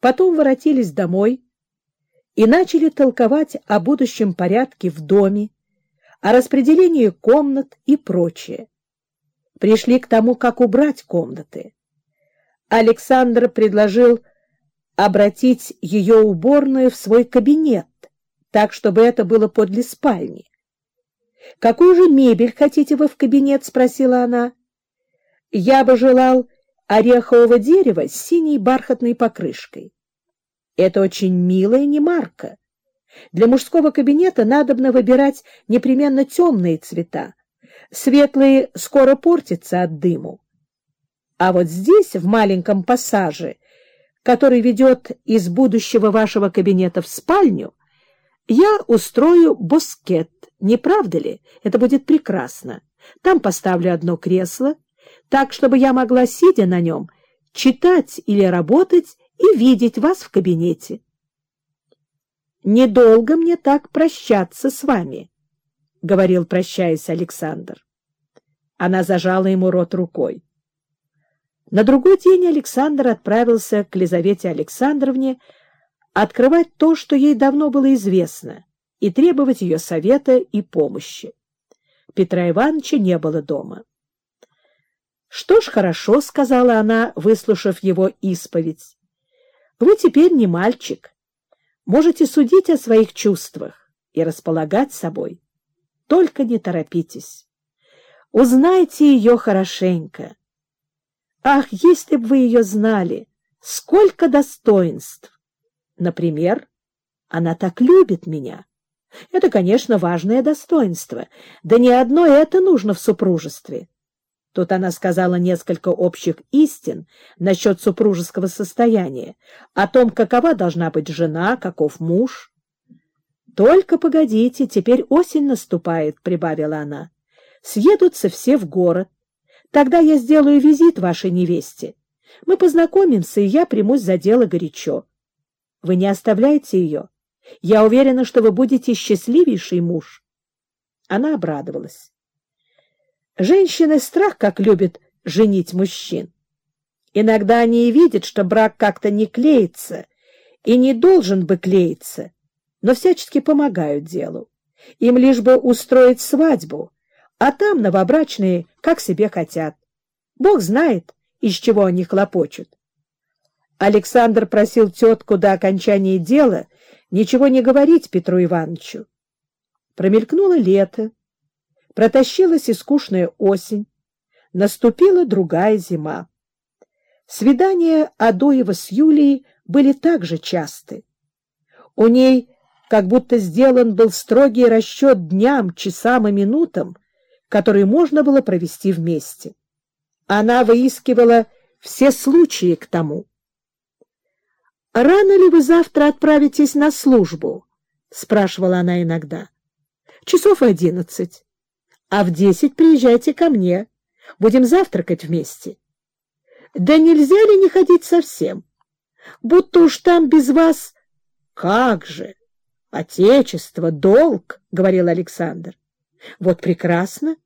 потом воротились домой и начали толковать о будущем порядке в доме, о распределении комнат и прочее. Пришли к тому, как убрать комнаты. Александр предложил обратить ее уборную в свой кабинет, так, чтобы это было подле спальни. «Какую же мебель хотите вы в кабинет?» — спросила она. «Я бы желал орехового дерева с синей бархатной покрышкой. Это очень милая немарка. Для мужского кабинета надобно выбирать непременно темные цвета. Светлые скоро портятся от дыму. А вот здесь, в маленьком пассаже, который ведет из будущего вашего кабинета в спальню, я устрою боскет, не правда ли? Это будет прекрасно. Там поставлю одно кресло, так, чтобы я могла, сидя на нем, читать или работать и видеть вас в кабинете. «Недолго мне так прощаться с вами», — говорил, прощаясь Александр. Она зажала ему рот рукой. На другой день Александр отправился к Лизавете Александровне открывать то, что ей давно было известно, и требовать ее совета и помощи. Петра Ивановича не было дома. — Что ж, хорошо, — сказала она, выслушав его исповедь. — Вы теперь не мальчик. Можете судить о своих чувствах и располагать собой. Только не торопитесь. Узнайте ее хорошенько. Ах, если бы вы ее знали! Сколько достоинств! Например, она так любит меня. Это, конечно, важное достоинство. Да не одно это нужно в супружестве. Тут она сказала несколько общих истин насчет супружеского состояния, о том, какова должна быть жена, каков муж. «Только погодите, теперь осень наступает», — прибавила она. «Съедутся все в город. Тогда я сделаю визит вашей невесте. Мы познакомимся, и я примусь за дело горячо. Вы не оставляете ее. Я уверена, что вы будете счастливейший муж». Она обрадовалась. Женщины страх как любят женить мужчин. Иногда они и видят, что брак как-то не клеится и не должен бы клеиться, но всячески помогают делу. Им лишь бы устроить свадьбу, а там новобрачные как себе хотят. Бог знает, из чего они хлопочут. Александр просил тетку до окончания дела ничего не говорить Петру Ивановичу. Промелькнуло лето, Протащилась и скучная осень, наступила другая зима. Свидания Адоева с Юлией были также часты. У ней как будто сделан был строгий расчет дням, часам и минутам, которые можно было провести вместе. Она выискивала все случаи к тому. «Рано ли вы завтра отправитесь на службу?» — спрашивала она иногда. «Часов одиннадцать а в десять приезжайте ко мне. Будем завтракать вместе. Да нельзя ли не ходить совсем? Будто уж там без вас... Как же! Отечество, долг, — говорил Александр. Вот прекрасно.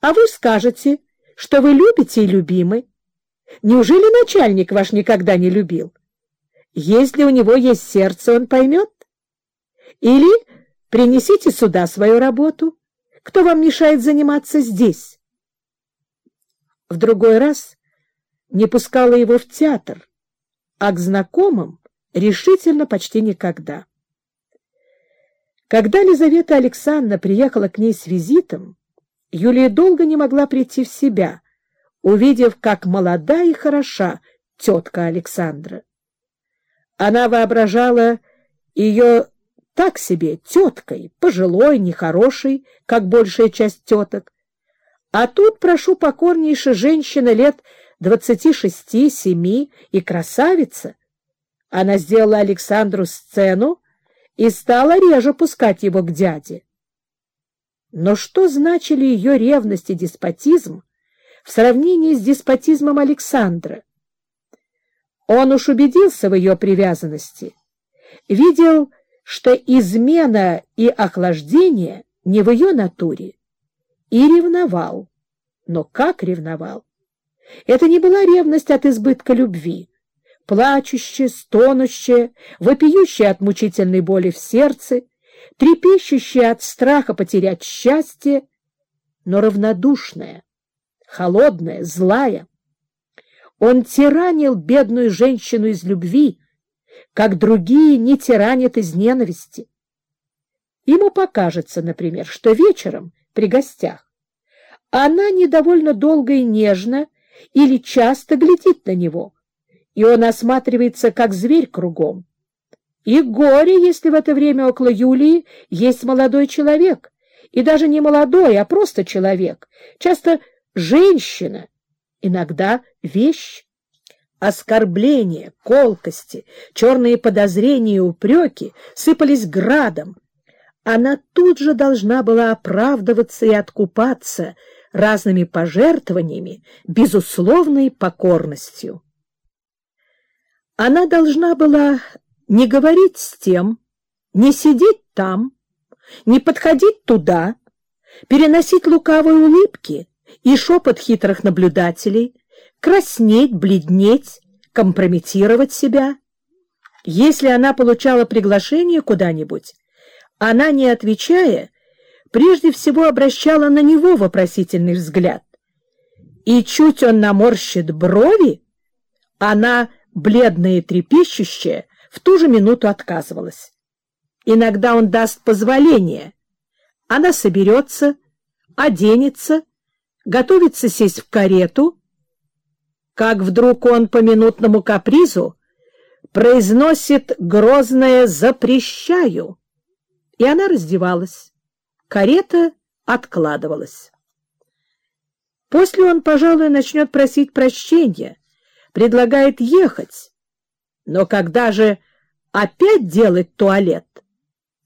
А вы скажете, что вы любите и любимы. Неужели начальник ваш никогда не любил? Если у него есть сердце, он поймет. Или принесите сюда свою работу, кто вам мешает заниматься здесь? В другой раз не пускала его в театр, а к знакомым решительно почти никогда. Когда Лизавета Александровна приехала к ней с визитом, Юлия долго не могла прийти в себя, увидев, как молода и хороша тетка Александра. Она воображала ее так себе теткой, пожилой, нехорошей, как большая часть теток. А тут, прошу покорнейше, женщина лет двадцати шести-семи и красавица. Она сделала Александру сцену и стала реже пускать его к дяде. Но что значили ее ревность и деспотизм в сравнении с деспотизмом Александра? Он уж убедился в ее привязанности, видел, что измена и охлаждение не в ее натуре, и ревновал. Но как ревновал? Это не была ревность от избытка любви. плачущая, стонущая, вопиющая от мучительной боли в сердце, трепещущая от страха потерять счастье, но равнодушная, холодная, злая. Он тиранил бедную женщину из любви, как другие не тиранят из ненависти. Ему покажется, например, что вечером при гостях она недовольно долго и нежно или часто глядит на него, и он осматривается, как зверь кругом. И горе, если в это время около Юлии есть молодой человек, и даже не молодой, а просто человек, часто женщина, иногда вещь. Оскорбления, колкости, черные подозрения и упреки сыпались градом. Она тут же должна была оправдываться и откупаться разными пожертвованиями, безусловной покорностью. Она должна была не говорить с тем, не сидеть там, не подходить туда, переносить лукавые улыбки и шепот хитрых наблюдателей, краснеть, бледнеть, компрометировать себя. Если она получала приглашение куда-нибудь, она, не отвечая, прежде всего обращала на него вопросительный взгляд. И чуть он наморщит брови, она, бледная и трепещущая, в ту же минуту отказывалась. Иногда он даст позволение. Она соберется, оденется, готовится сесть в карету, как вдруг он по минутному капризу произносит грозное «запрещаю», и она раздевалась. Карета откладывалась. После он, пожалуй, начнет просить прощения, предлагает ехать, но когда же опять делать туалет,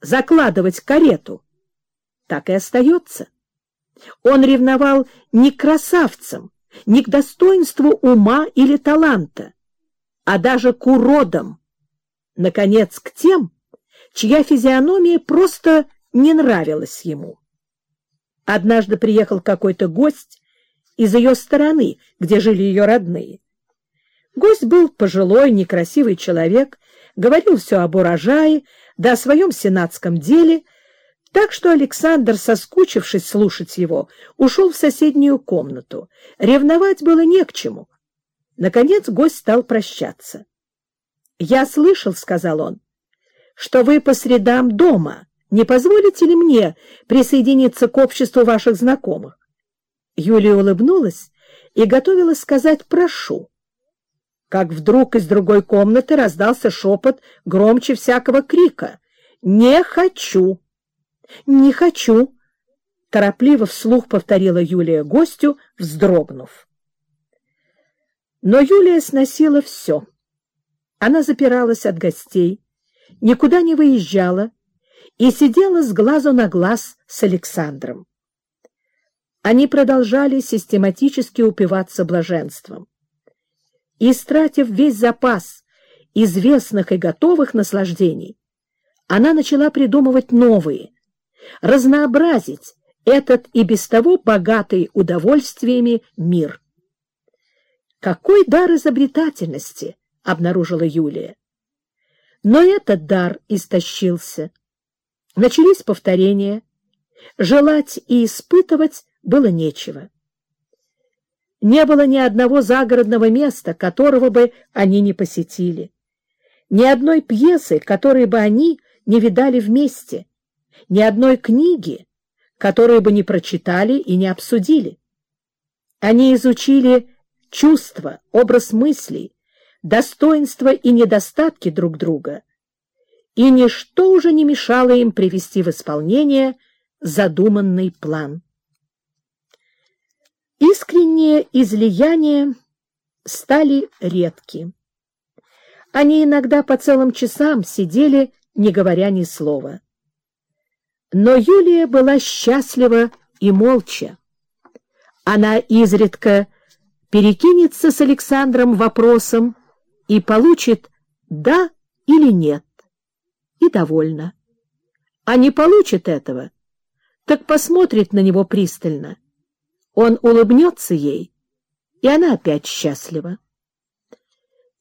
закладывать карету, так и остается. Он ревновал не красавцам, не к достоинству ума или таланта, а даже к уродам, наконец, к тем, чья физиономия просто не нравилась ему. Однажды приехал какой-то гость из ее стороны, где жили ее родные. Гость был пожилой, некрасивый человек, говорил все об урожае, да о своем сенатском деле, так что Александр, соскучившись слушать его, ушел в соседнюю комнату. Ревновать было не к чему. Наконец гость стал прощаться. — Я слышал, — сказал он, — что вы по средам дома. Не позволите ли мне присоединиться к обществу ваших знакомых? Юлия улыбнулась и готовилась сказать «прошу» как вдруг из другой комнаты раздался шепот громче всякого крика. «Не хочу! Не хочу!» Торопливо вслух повторила Юлия гостю, вздрогнув. Но Юлия сносила все. Она запиралась от гостей, никуда не выезжала и сидела с глазу на глаз с Александром. Они продолжали систематически упиваться блаженством. Истратив весь запас известных и готовых наслаждений, она начала придумывать новые, разнообразить этот и без того богатый удовольствиями мир. Какой дар изобретательности обнаружила Юлия! Но этот дар истощился. Начались повторения. Желать и испытывать было нечего не было ни одного загородного места, которого бы они не посетили, ни одной пьесы, которой бы они не видали вместе, ни одной книги, которую бы не прочитали и не обсудили. Они изучили чувства, образ мыслей, достоинства и недостатки друг друга, и ничто уже не мешало им привести в исполнение задуманный план. Искренние излияния стали редки. Они иногда по целым часам сидели, не говоря ни слова. Но Юлия была счастлива и молча. Она изредка перекинется с Александром вопросом и получит «да» или «нет» и довольна. А не получит этого, так посмотрит на него пристально — он улыбнется ей, и она опять счастлива.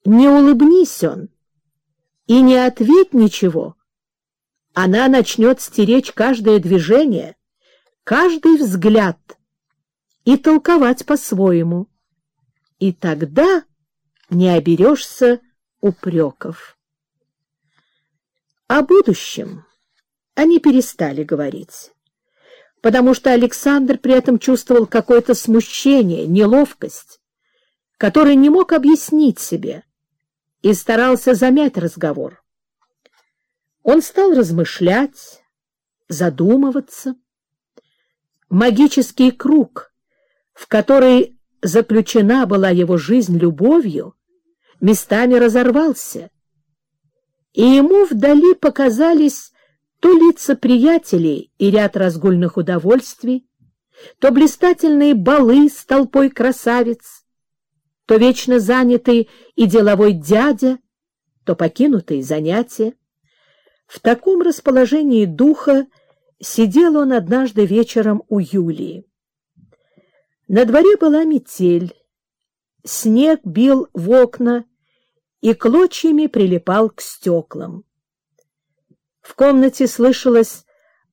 не улыбнись он и не ответь ничего, она начнет стеречь каждое движение, каждый взгляд и толковать по-своему. И тогда не оберешься упреков. О будущем они перестали говорить, потому что Александр при этом чувствовал какое-то смущение, неловкость, который не мог объяснить себе, и старался замять разговор. Он стал размышлять, задумываться. Магический круг, в который заключена была его жизнь любовью, местами разорвался, и ему вдали показались то лица приятелей и ряд разгульных удовольствий, то блистательные балы с толпой красавиц, то вечно занятый и деловой дядя, то покинутые занятия. В таком расположении духа сидел он однажды вечером у Юлии. На дворе была метель, снег бил в окна и клочьями прилипал к стеклам. В комнате слышалось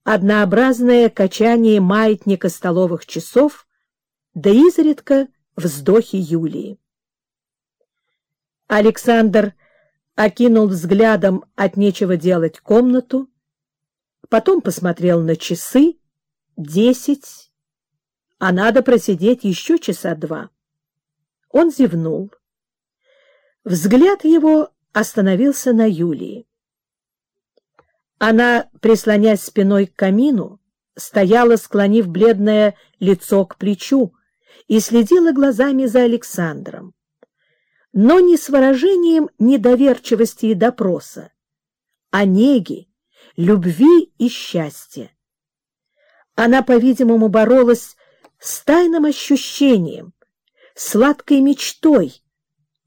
однообразное качание маятника столовых часов, да изредка вздохи Юлии. Александр окинул взглядом от нечего делать комнату, потом посмотрел на часы — десять, а надо просидеть еще часа два. Он зевнул. Взгляд его остановился на Юлии. Она, прислонясь спиной к камину, стояла, склонив бледное лицо к плечу, и следила глазами за Александром но не с выражением недоверчивости и допроса, а неги, любви и счастья. Она, по-видимому, боролась с тайным ощущением, сладкой мечтой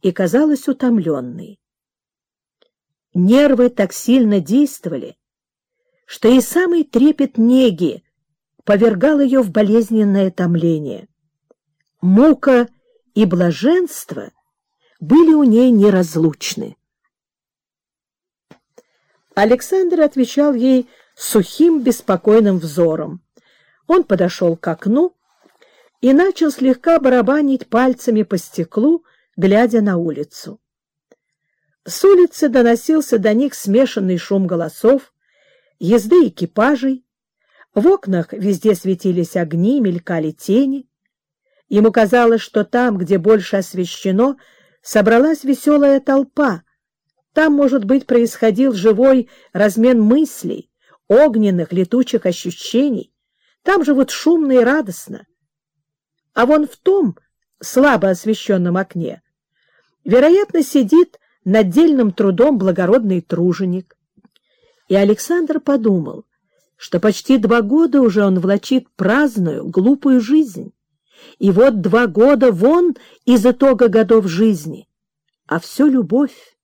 и казалась утомленной. Нервы так сильно действовали, что и самый трепет неги повергал ее в болезненное томление. Мука и блаженство были у ней неразлучны. Александр отвечал ей сухим, беспокойным взором. Он подошел к окну и начал слегка барабанить пальцами по стеклу, глядя на улицу. С улицы доносился до них смешанный шум голосов, езды экипажей, в окнах везде светились огни, мелькали тени. Ему казалось, что там, где больше освещено, собралась веселая толпа. Там, может быть, происходил живой размен мыслей, огненных летучих ощущений. Там живут шумно и радостно. А вон в том слабо освещенном окне, вероятно, сидит над дельным трудом благородный труженик. И Александр подумал, что почти два года уже он влачит праздную, глупую жизнь. И вот два года вон из итога годов жизни, а все любовь.